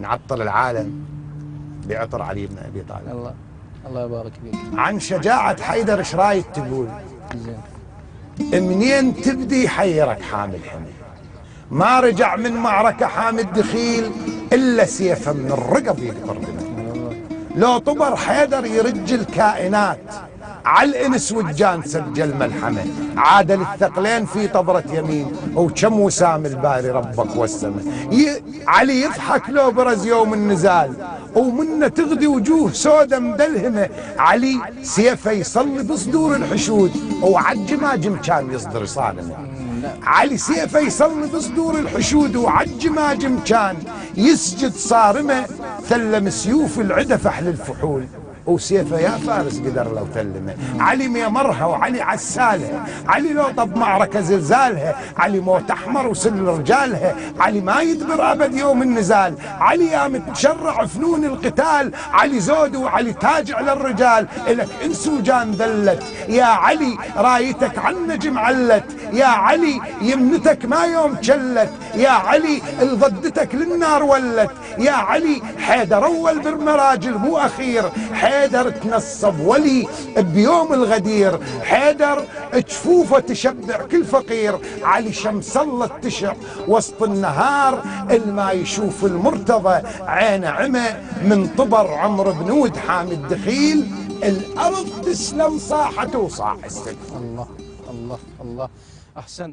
نعطل العالم بعطر علي بن أبي طالب. الله الله يبارك فيك. عن شجاعة حيدر إيش رأيك تقول؟ زين. منين تبدي يحيرك حامد حمي ما رجع من معركة حامد دخيل إلا سيفه من الرقب يقطر لو طبر حيدر يرج الكائنات على الانس والجان سجل ملحمه عادل الثقلين في طبرة يمين وكم وسام الباري ربك والسماء. ي... علي يضحك لو برز يوم النزال. ومنه تغدي وجوه سودة مدلهمة. علي سيفه يصلي بصدور الحشود. وعج ما جم كان يصدر صالمه علي سيفه يصلي بصدور الحشود. وعج ما جم كان يسجد صارمة. ثلم سيوف العدا فحل الفحول. وسيفه يا فارس قدر لو تلمه علي ميمرها وعلي عسالها علي لو طب معركة زلزالها. علي موت أحمر وسل رجالها. علي ما يدبر أبد يوم النزال. علي يا متشرع فنون القتال. علي زود وعلي تاج على الرجال إلك إنس وجان ذلت. يا علي رايتك عن نجم علت. يا علي يمنتك ما يوم شلت يا علي الضدتك للنار ولت. يا علي حيدر أول بالمراجل مو أخير. حيدر تنصب ولي بيوم الغدير. حيدر جفوفه تشبع كل فقير. علي شمس الله تشع وسط النهار الما يشوف المرتضى. عين عمى من طبر عمر بنود حامد دخيل. الأرض تسلم صاحته. وصاح السلم الله الله الله. أحسنت.